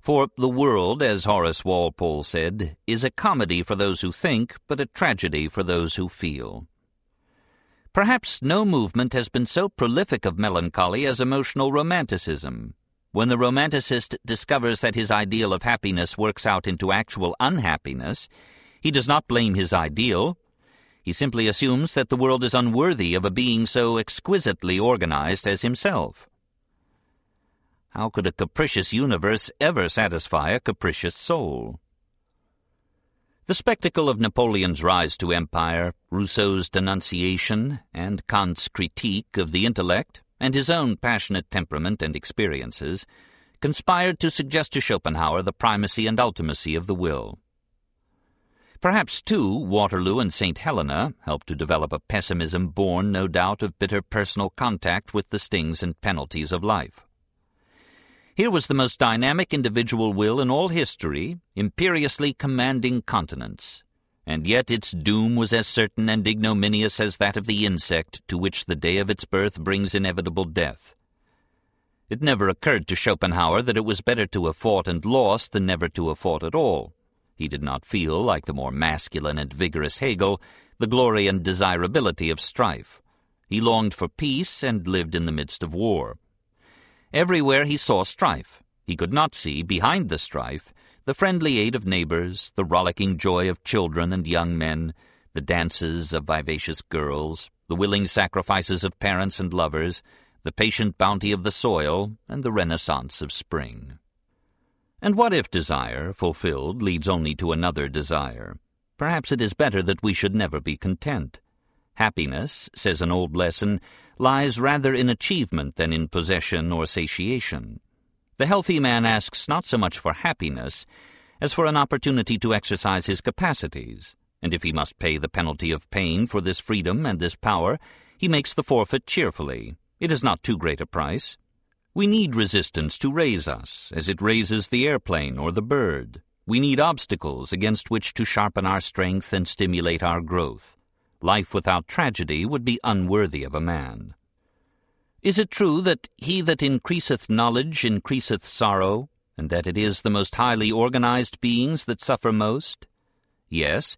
For the world, as Horace Walpole said, is a comedy for those who think, but a tragedy for those who feel. Perhaps no movement has been so prolific of melancholy as emotional romanticism. When the romanticist discovers that his ideal of happiness works out into actual unhappiness, he does not blame his ideal. He simply assumes that the world is unworthy of a being so exquisitely organized as himself. How could a capricious universe ever satisfy a capricious soul? The spectacle of Napoleon's rise to empire, Rousseau's denunciation, and Kant's critique of the intellect, and his own passionate temperament and experiences, conspired to suggest to Schopenhauer the primacy and ultimacy of the will. Perhaps, too, Waterloo and St. Helena helped to develop a pessimism born, no doubt, of bitter personal contact with the stings and penalties of life. Here was the most dynamic individual will in all history, imperiously commanding continents, and yet its doom was as certain and ignominious as that of the insect to which the day of its birth brings inevitable death. It never occurred to Schopenhauer that it was better to have fought and lost than never to have fought at all. He did not feel, like the more masculine and vigorous Hegel, the glory and desirability of strife. He longed for peace and lived in the midst of war. Everywhere he saw strife. He could not see, behind the strife, the friendly aid of neighbors, the rollicking joy of children and young men, the dances of vivacious girls, the willing sacrifices of parents and lovers, the patient bounty of the soil, and the renaissance of spring. And what if desire, fulfilled, leads only to another desire? Perhaps it is better that we should never be content. Happiness, says an old lesson, lies rather in achievement than in possession or satiation. The healthy man asks not so much for happiness as for an opportunity to exercise his capacities, and if he must pay the penalty of pain for this freedom and this power, he makes the forfeit cheerfully. It is not too great a price. We need resistance to raise us, as it raises the airplane or the bird. We need obstacles against which to sharpen our strength and stimulate our growth. Life without tragedy would be unworthy of a man. Is it true that he that increaseth knowledge increaseth sorrow, and that it is the most highly organized beings that suffer most? Yes,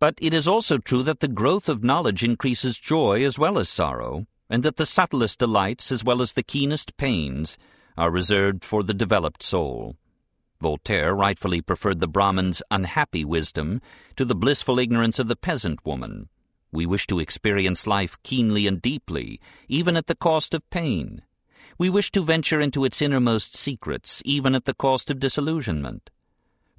but it is also true that the growth of knowledge increases joy as well as sorrow, and that the subtlest delights as well as the keenest pains are reserved for the developed soul. Voltaire rightfully preferred the Brahman's unhappy wisdom to the blissful ignorance of the peasant woman. We wish to experience life keenly and deeply, even at the cost of pain. We wish to venture into its innermost secrets, even at the cost of disillusionment.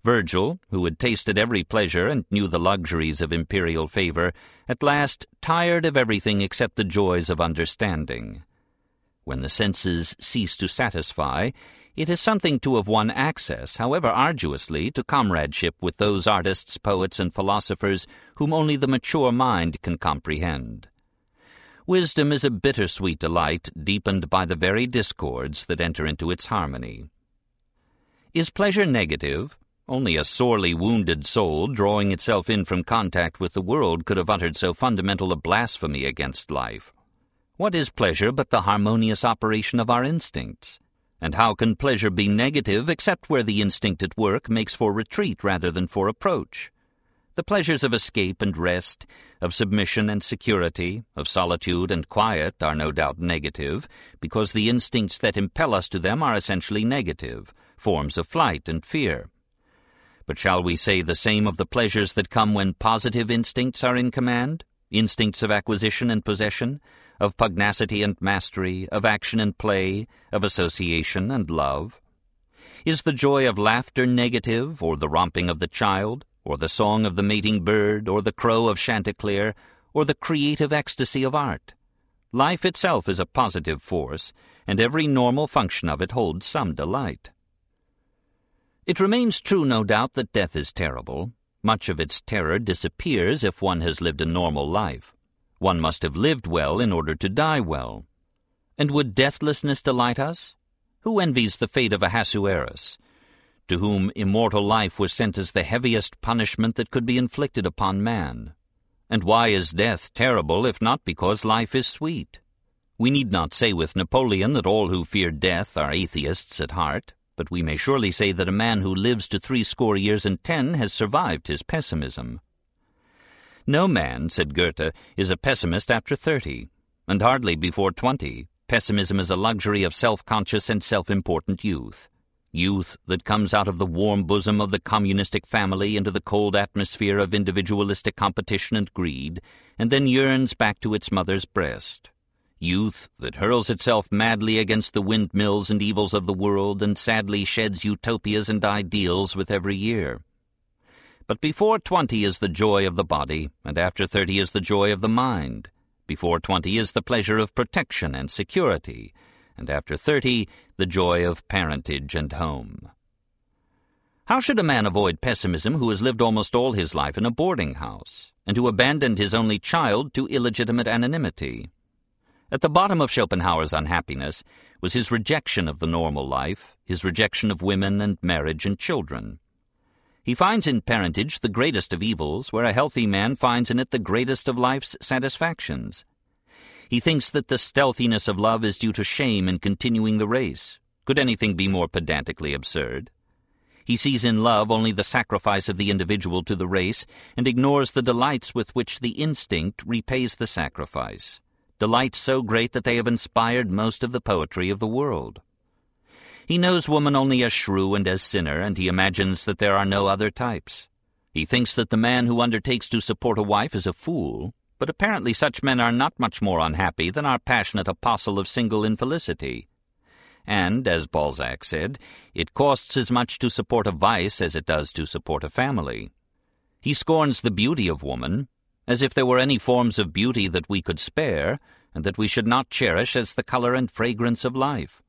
Virgil, who had tasted every pleasure and knew the luxuries of imperial favor, at last tired of everything except the joys of understanding. When the senses cease to satisfy, it is something to have won access, however arduously, to comradeship with those artists, poets, and philosophers whom only the mature mind can comprehend. Wisdom is a bittersweet delight, deepened by the very discords that enter into its harmony. Is pleasure negative? Only a sorely wounded soul, drawing itself in from contact with the world, could have uttered so fundamental a blasphemy against life. What is pleasure but the harmonious operation of our instincts? And how can pleasure be negative except where the instinct at work makes for retreat rather than for approach? The pleasures of escape and rest, of submission and security, of solitude and quiet are no doubt negative, because the instincts that impel us to them are essentially negative, forms of flight and fear. But shall we say the same of the pleasures that come when positive instincts are in command? Instincts of acquisition and possession, of pugnacity and mastery, of action and play, of association and love? Is the joy of laughter negative, or the romping of the child, or the song of the mating bird, or the crow of Chanticleer, or the creative ecstasy of art? Life itself is a positive force, and every normal function of it holds some delight. It remains true, no doubt, that death is terrible. Much of its terror disappears if one has lived a normal life. One must have lived well in order to die well. And would deathlessness delight us? Who envies the fate of Ahasuerus, to whom immortal life was sent as the heaviest punishment that could be inflicted upon man? And why is death terrible if not because life is sweet? We need not say with Napoleon that all who fear death are atheists at heart but we may surely say that a man who lives to threescore years and ten has survived his pessimism. No man, said Goethe, is a pessimist after thirty, and hardly before twenty. Pessimism is a luxury of self-conscious and self-important youth. Youth that comes out of the warm bosom of the communistic family into the cold atmosphere of individualistic competition and greed, and then yearns back to its mother's breast youth that hurls itself madly against the windmills and evils of the world and sadly sheds utopias and ideals with every year. But before twenty is the joy of the body, and after thirty is the joy of the mind. Before twenty is the pleasure of protection and security, and after thirty the joy of parentage and home. How should a man avoid pessimism who has lived almost all his life in a boarding house, and who abandoned his only child to illegitimate anonymity? At the bottom of Schopenhauer's unhappiness was his rejection of the normal life, his rejection of women and marriage and children. He finds in parentage the greatest of evils, where a healthy man finds in it the greatest of life's satisfactions. He thinks that the stealthiness of love is due to shame in continuing the race. Could anything be more pedantically absurd? He sees in love only the sacrifice of the individual to the race, and ignores the delights with which the instinct repays the sacrifice delights so great that they have inspired most of the poetry of the world. He knows woman only as shrew and as sinner, and he imagines that there are no other types. He thinks that the man who undertakes to support a wife is a fool, but apparently such men are not much more unhappy than our passionate apostle of single infelicity. And, as Balzac said, it costs as much to support a vice as it does to support a family. He scorns the beauty of woman, as if there were any forms of beauty that we could spare, and that we should not cherish as the color and fragrance of life.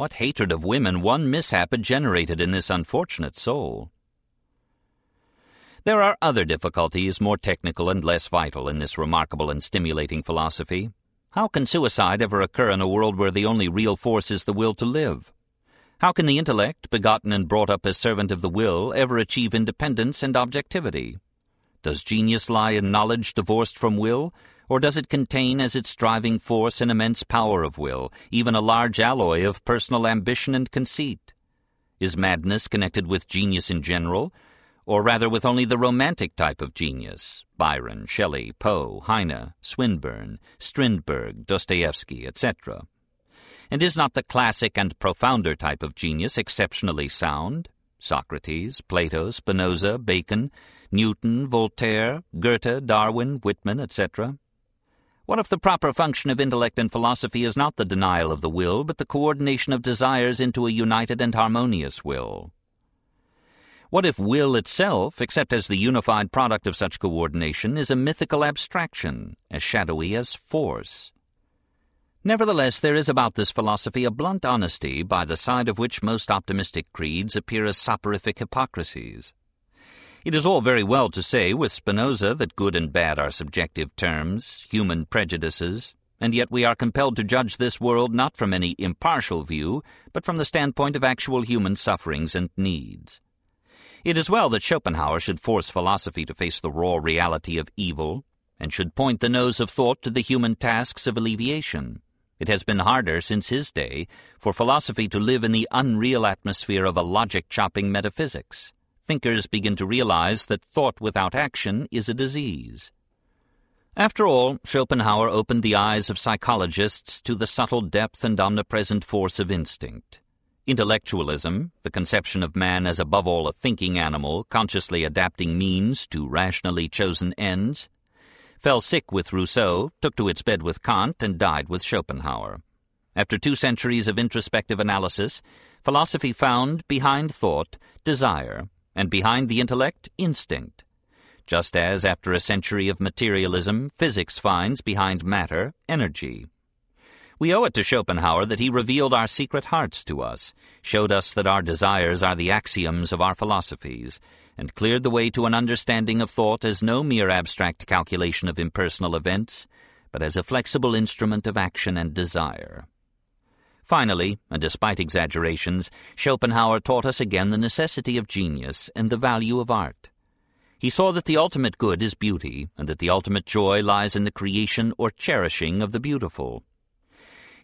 What hatred of women one mishap had generated in this unfortunate soul! There are other difficulties more technical and less vital in this remarkable and stimulating philosophy. How can suicide ever occur in a world where the only real force is the will to live? How can the intellect, begotten and brought up as servant of the will, ever achieve independence and objectivity? Does genius lie in knowledge divorced from will, or does it contain as its driving force an immense power of will, even a large alloy of personal ambition and conceit? Is madness connected with genius in general, or rather with only the romantic type of genius, Byron, Shelley, Poe, Heine, Swinburne, Strindberg, Dostoevsky, etc. And is not the classic and profounder type of genius exceptionally sound? Socrates, Plato, Spinoza, Bacon, Newton, Voltaire, Goethe, Darwin, Whitman, etc. What if the proper function of intellect and philosophy is not the denial of the will, but the coordination of desires into a united and harmonious will? What if will itself, except as the unified product of such coordination, is a mythical abstraction, as shadowy as force? Nevertheless, there is about this philosophy a blunt honesty by the side of which most optimistic creeds appear as soporific hypocrisies. It is all very well to say with Spinoza that good and bad are subjective terms, human prejudices, and yet we are compelled to judge this world not from any impartial view, but from the standpoint of actual human sufferings and needs. It is well that Schopenhauer should force philosophy to face the raw reality of evil, and should point the nose of thought to the human tasks of alleviation. It has been harder since his day for philosophy to live in the unreal atmosphere of a logic-chopping metaphysics. Thinkers begin to realize that thought without action is a disease. After all, Schopenhauer opened the eyes of psychologists to the subtle depth and omnipresent force of instinct. Intellectualism, the conception of man as above all a thinking animal, consciously adapting means to rationally chosen ends, fell sick with Rousseau, took to its bed with Kant, and died with Schopenhauer. After two centuries of introspective analysis, philosophy found, behind thought, desire, and behind the intellect, instinct. Just as, after a century of materialism, physics finds behind matter, energy. We owe it to Schopenhauer that he revealed our secret hearts to us, showed us that our desires are the axioms of our philosophies, and cleared the way to an understanding of thought as no mere abstract calculation of impersonal events, but as a flexible instrument of action and desire. Finally, and despite exaggerations, Schopenhauer taught us again the necessity of genius and the value of art. He saw that the ultimate good is beauty, and that the ultimate joy lies in the creation or cherishing of the beautiful.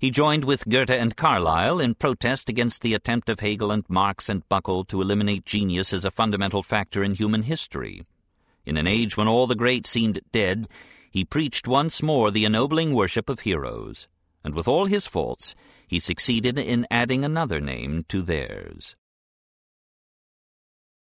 He joined with Goethe and Carlyle in protest against the attempt of Hegel and Marx and Buckle to eliminate genius as a fundamental factor in human history. In an age when all the great seemed dead, he preached once more the ennobling worship of heroes, and with all his faults, he succeeded in adding another name to theirs.